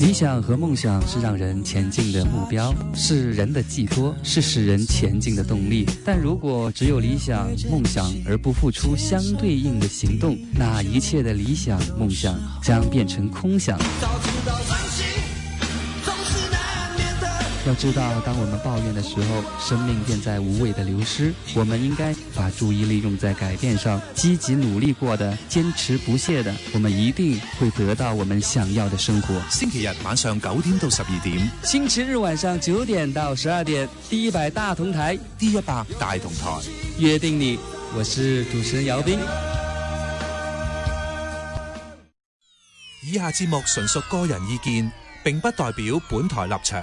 理想和梦想是让人前进的目标，是人的寄托，是使人前进的动力。但如果只有理想、梦想而不付出相对应的行动，那一切的理想、梦想将变成空想。要知道，当我们抱怨的时候，生命便在无谓的流失。我们应该把注意力用在改变上，积极努力过的，坚持不懈的，我们一定会得到我们想要的生活。星期日晚上九点到十二点，星期日晚上九点到十二点，D 一百大同台，D 一百大同台，约定你。我是主持人姚斌。以下节目纯属个人意见，并不代表本台立場。